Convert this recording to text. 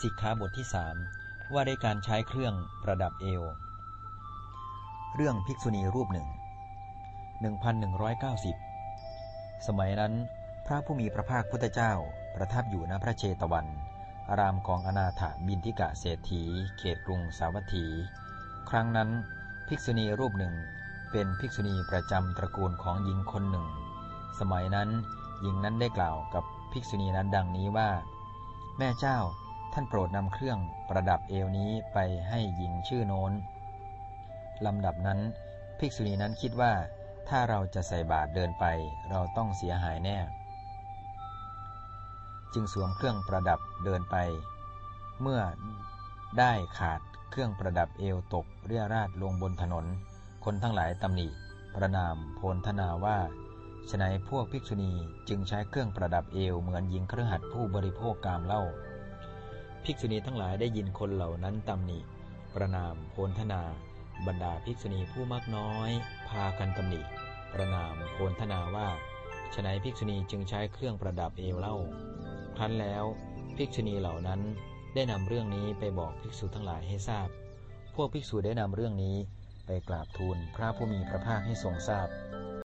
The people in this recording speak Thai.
สิกขาบทที่สามว่าด้วยการใช้เครื่องประดับเอว เรื่องภิกษุณีรูปหนึ่ง 1190 สมัยนั้น พระผู้มีพระภาคพุทธเจ้าประทับอยู่ณพระเชตวัน อารามของอนาถบินทิกะเศรษฐี เขตกรุงสาวัตถี ครั้งนั้น ภิกษุณีรูปหนึ่ง เป็นภิกษุณีประจำตระกูลของหญิงคนหนึ่ง สมัยนั้นหญิงนั้นได้กล่าวกับภิกษุณีนั้นดังนี้ว่า แม่เจ้า ท่านโปรดนำเครื่องประดับเอวนี้ไปให้หญิงชื่อโน้นลำดับนั้นภิกษุณีนั้นคิดว่า ถ้าเราจะใส่บาตรเดินไป เราต้องเสียหายแน่ จึงสวมเครื่องประดับเดินไป เมื่อได้ขาดเครื่องประดับเอวตกเรียราดลงบนถนน คนทั้งหลายตำหนิประนามโพลธนาว่าฉนัยพวกภิกษุณีจึงใช้เครื่องประดับเอวเหมือนหญิงเครือขัดผู้บริโภคกามเล่า ภิกษุณีทั้งหลายได้ยินคนเหล่านั้นตำหนิ ประนามโพลธนา บรรดาภิกษุณีผู้มากน้อย พากันตำหนิ ประนามโพลธนาว่าฉนัยภิกษุณีจึงใช้เครื่องประดับเอวเล่า ครั้นแล้วภิกษุณีเหล่านั้นได้นำเรื่องนี้ไปบอกภิกษุทั้งหลายให้ทราบ พวกภิกษุได้นำเรื่องนี้ไปกราบทูลพระผู้มีพระภาคให้ทรงทราบ